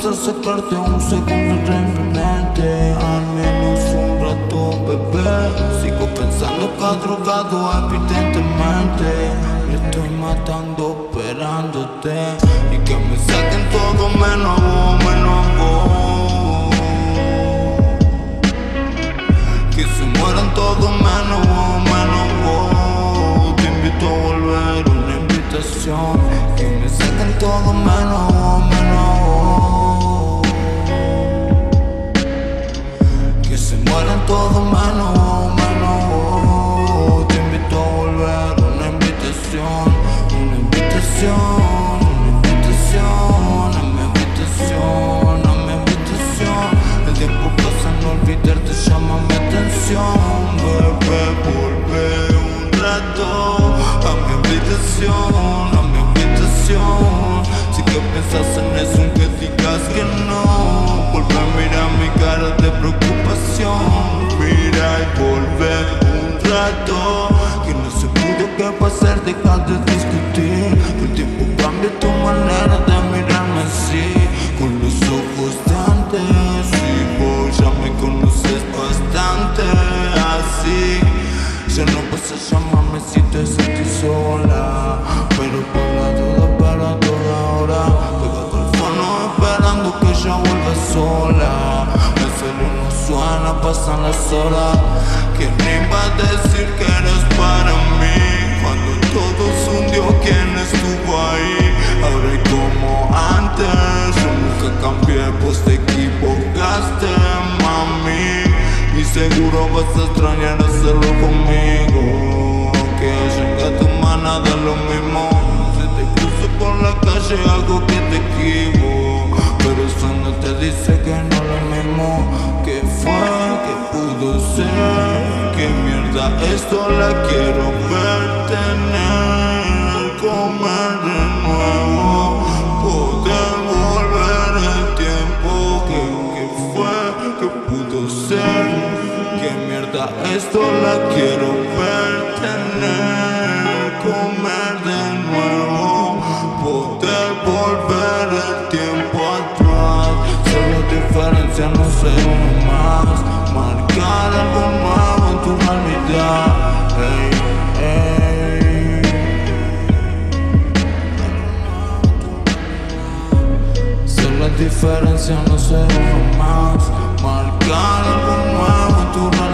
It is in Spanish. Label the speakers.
Speaker 1: Hasta sacarte un segundo de mi mente. Al menos un rato, bebé. Sigo pensando que drogado evidentemente Me estoy matando esperándote Y que me saquen todo menos una invitación Que me saquen todo menos vos Que se mueran vos, menos vos Te invito a volver, una invitación Una invitación, una invitación A mi habitación, a mi habitación El tiempo pasa, no olvidarte llama mi atención. Bebé, volver un rato habitación, a mi habitación Si que piensas en eso, que digas que no. Volver a mirar mi cara de preocupación. Mira y volver un rato. Que no se pudo que pasar, dejar de discutir. El tiempo cambia tu manera de mirarme así. Con los ojos de antes Y vos ya me conoces bastante. Así Ya no vas a llamarme si te sentís sola. Pero por la duda, pero a toda hora. Pegado al fono esperando que ella vuelva sola. El celular suena, pasan las horas. ¿Quién iba a decir que eres para mí? Cuando todo se hundió, ¿quién estuvo ahí? Ahora y como antes Yo nunca cambié, pues te equivocaste, mami. Y seguro vas a extrañar hacerlo conmigo a tu mano da lo mismo. Si te cruzo por la calle algo que te equivo Pero eso no te dice que no lo mismo. Que fue, que pudo ser Que mierda esto la quiero ver tener Comer de nuevo. Poder volver el tiempo. Que, que fue, que pudo ser Que mierda esto la quiero ver tener Comer de nuevo Poder volver el tiempo atrás. Solo diferencia no ser uno más. Marcar algo nuevo en tu realidad. Ey, ey. Ser la diferencia, no ser uno más. Marcar algo nuevo en tu realidad